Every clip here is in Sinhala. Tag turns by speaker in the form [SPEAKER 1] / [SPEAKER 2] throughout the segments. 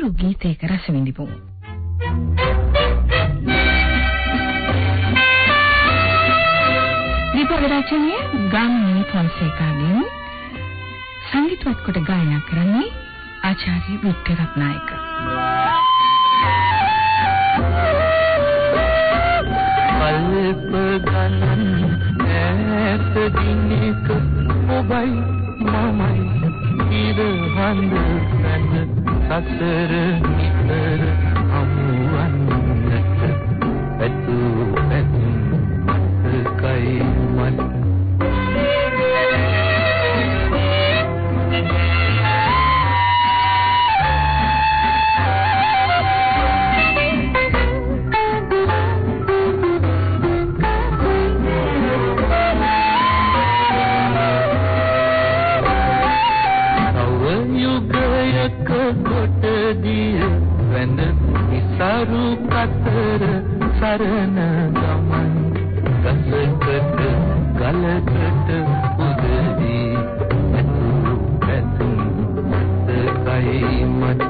[SPEAKER 1] සොඳුරු ගීතයක රස විඳිමු. දීපක රචනය ගාමිණී ෆොන්සේකාගෙන් සංගීතවත් කොට ගායනා කරන්නේ ආචාර්ය වික්ටර් රත්නායක.
[SPEAKER 2] කල්ප ගණන් ඈත දිනක ඔබයි මමයි ඉර හඳ නැද සසර නිතර හමුවන්නට පැතු පැතුම් මතකයි මට කතර සරණ ගමන්. ගසකට ගලකට උදදී ඇතු ඇතුම් මතකයි මත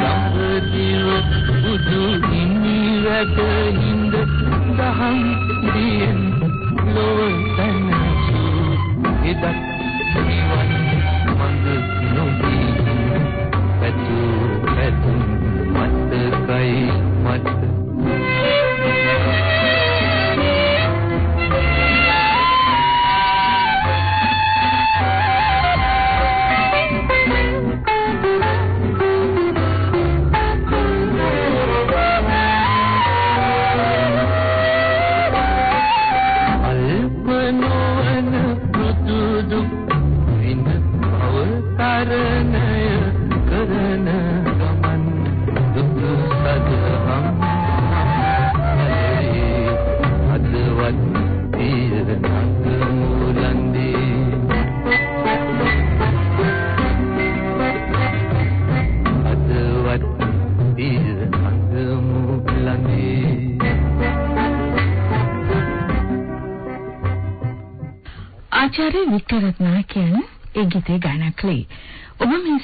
[SPEAKER 2] සම්දිව බුදු හිමි වැඩ හිඳ දහම් දියෙන්
[SPEAKER 1] ආචාර්ය වික්ටර් රත්නායකයන් ඒ ගීතේ ගායනා කළේ. ඔබ මේ